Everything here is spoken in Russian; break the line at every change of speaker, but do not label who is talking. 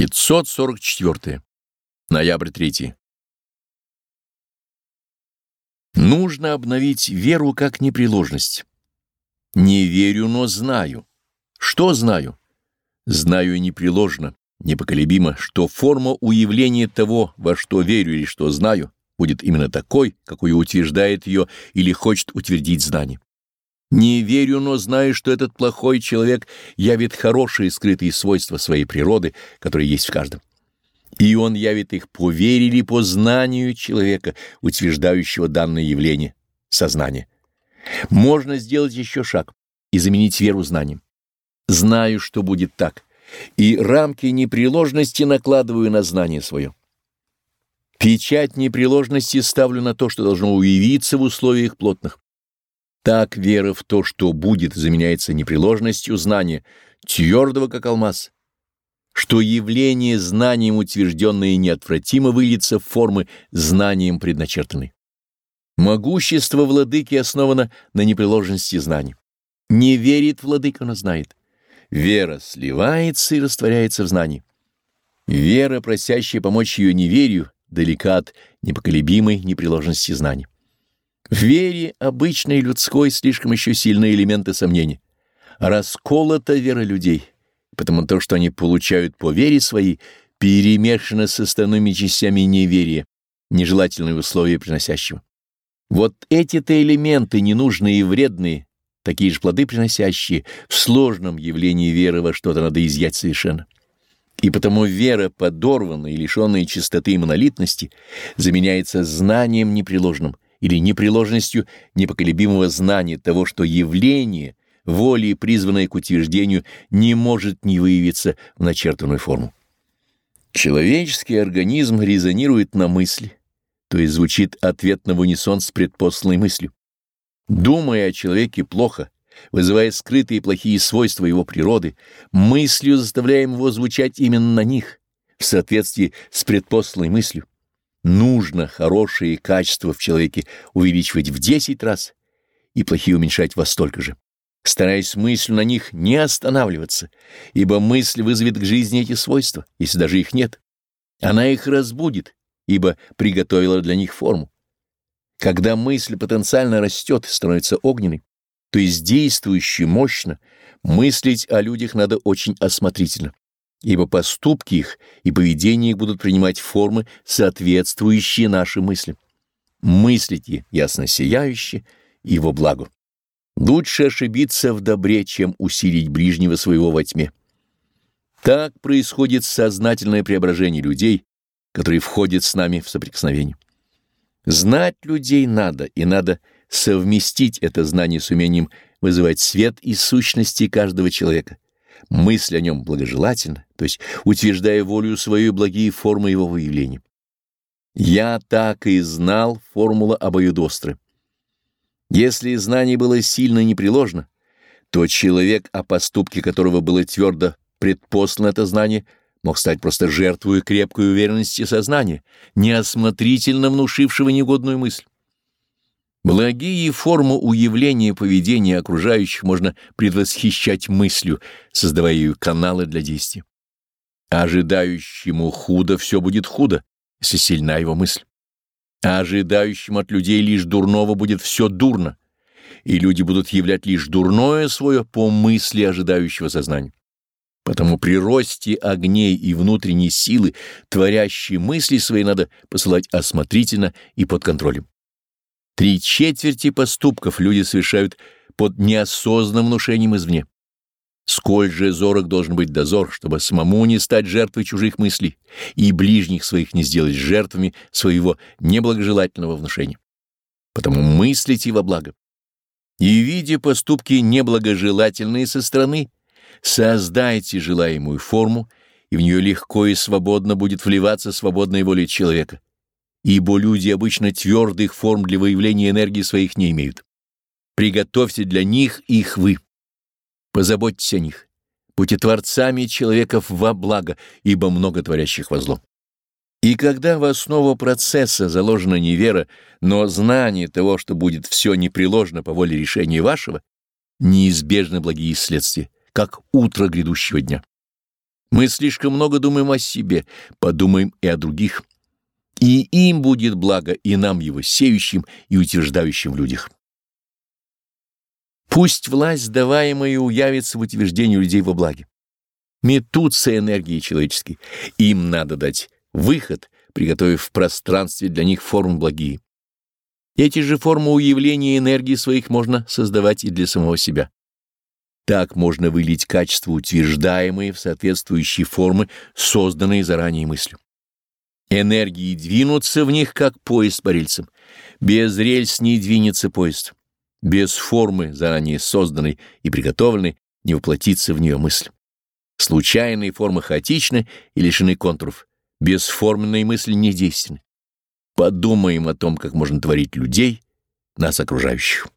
544. Ноябрь 3. Нужно обновить веру как непреложность. Не верю, но знаю. Что знаю? Знаю непреложно, непоколебимо, что форма уявления того, во что верю или что знаю, будет именно такой, какую утверждает ее или хочет утвердить знание. Не верю, но знаю, что этот плохой человек явит хорошие скрытые свойства своей природы, которые есть в каждом. И он явит их по вере или по знанию человека, утверждающего данное явление, сознание. Можно сделать еще шаг и заменить веру знанием. Знаю, что будет так, и рамки непреложности накладываю на знание свое. Печать непреложности ставлю на то, что должно уявиться в условиях плотных. Так вера в то, что будет, заменяется непреложностью знания, твердого как алмаз, что явление знанием утвержденное неотвратимо выльется в формы знанием предначертанной. Могущество владыки основано на непреложности знаний. Не верит владыка, но знает. Вера сливается и растворяется в знании. Вера, просящая помочь ее неверию, далека от непоколебимой непреложности знаний. В вере обычной людской слишком еще сильные элементы сомнений. Расколота вера людей, потому то, что они получают по вере своей, перемешано с остальными частями неверия, нежелательные условия приносящего. Вот эти-то элементы, ненужные и вредные, такие же плоды приносящие, в сложном явлении веры во что-то надо изъять совершенно. И потому вера, подорванная и лишенная чистоты и монолитности, заменяется знанием непреложным — или непреложностью непоколебимого знания того, что явление, воли, призванное к утверждению, не может не выявиться в начертанную форму. Человеческий организм резонирует на мысли, то есть звучит ответно в унисон с предпосланной мыслью. Думая о человеке плохо, вызывая скрытые плохие свойства его природы, мыслью заставляем его звучать именно на них, в соответствии с предпосланной мыслью. Нужно хорошие качества в человеке увеличивать в десять раз и плохие уменьшать во столько же, стараясь мыслью на них не останавливаться, ибо мысль вызовет к жизни эти свойства, если даже их нет. Она их разбудит, ибо приготовила для них форму. Когда мысль потенциально растет и становится огненной, то есть действующей мощно, мыслить о людях надо очень осмотрительно ибо поступки их и поведение их будут принимать формы, соответствующие нашим мыслям. Мыслите ясно сияюще и во благо. Лучше ошибиться в добре, чем усилить ближнего своего во тьме. Так происходит сознательное преображение людей, которые входят с нами в соприкосновение. Знать людей надо, и надо совместить это знание с умением вызывать свет из сущности каждого человека — мысль о нем благожелательна, то есть утверждая волю свою благие формы его выявления. Я так и знал формула обоюдостры. Если знание было сильно непреложно, то человек, о поступке которого было твердо предпослано это знание, мог стать просто жертвой крепкой уверенности сознания, неосмотрительно внушившего негодную мысль. Благие формы уявления поведения окружающих можно предвосхищать мыслью, создавая ее каналы для действия. Ожидающему худо все будет худо, если сильна его мысль. А ожидающим от людей лишь дурного будет все дурно, и люди будут являть лишь дурное свое по мысли ожидающего сознания. Потому при росте огней и внутренней силы творящие мысли свои надо посылать осмотрительно и под контролем. Три четверти поступков люди совершают под неосознанным внушением извне. Сколь же зорок должен быть дозор, чтобы самому не стать жертвой чужих мыслей и ближних своих не сделать жертвами своего неблагожелательного внушения. Потому мыслите во благо. И, видя поступки неблагожелательные со стороны, создайте желаемую форму, и в нее легко и свободно будет вливаться свободная воля человека ибо люди обычно твердых форм для выявления энергии своих не имеют. Приготовьте для них их вы. Позаботьтесь о них. Будьте творцами человеков во благо, ибо много творящих во зло. И когда в основу процесса заложена не вера, но знание того, что будет все непреложно по воле решения вашего, неизбежны благие следствия, как утро грядущего дня. Мы слишком много думаем о себе, подумаем и о других. И им будет благо, и нам его сеющим и утверждающим в людях. Пусть власть, даваемая, уявится в утверждении людей во благе. Метутся энергии человеческие. Им надо дать выход, приготовив в пространстве для них форм благие. Эти же формы уявления энергии своих можно создавать и для самого себя. Так можно вылить качества, утверждаемые в соответствующие формы, созданные заранее мыслью. Энергии двинутся в них, как поезд по рельсам. Без рельс не двинется поезд. Без формы, заранее созданной и приготовленной, не воплотится в нее мысль. Случайные формы хаотичны и лишены контуров. Бесформенные мысли недейственны. Подумаем о том, как можно творить людей, нас окружающих.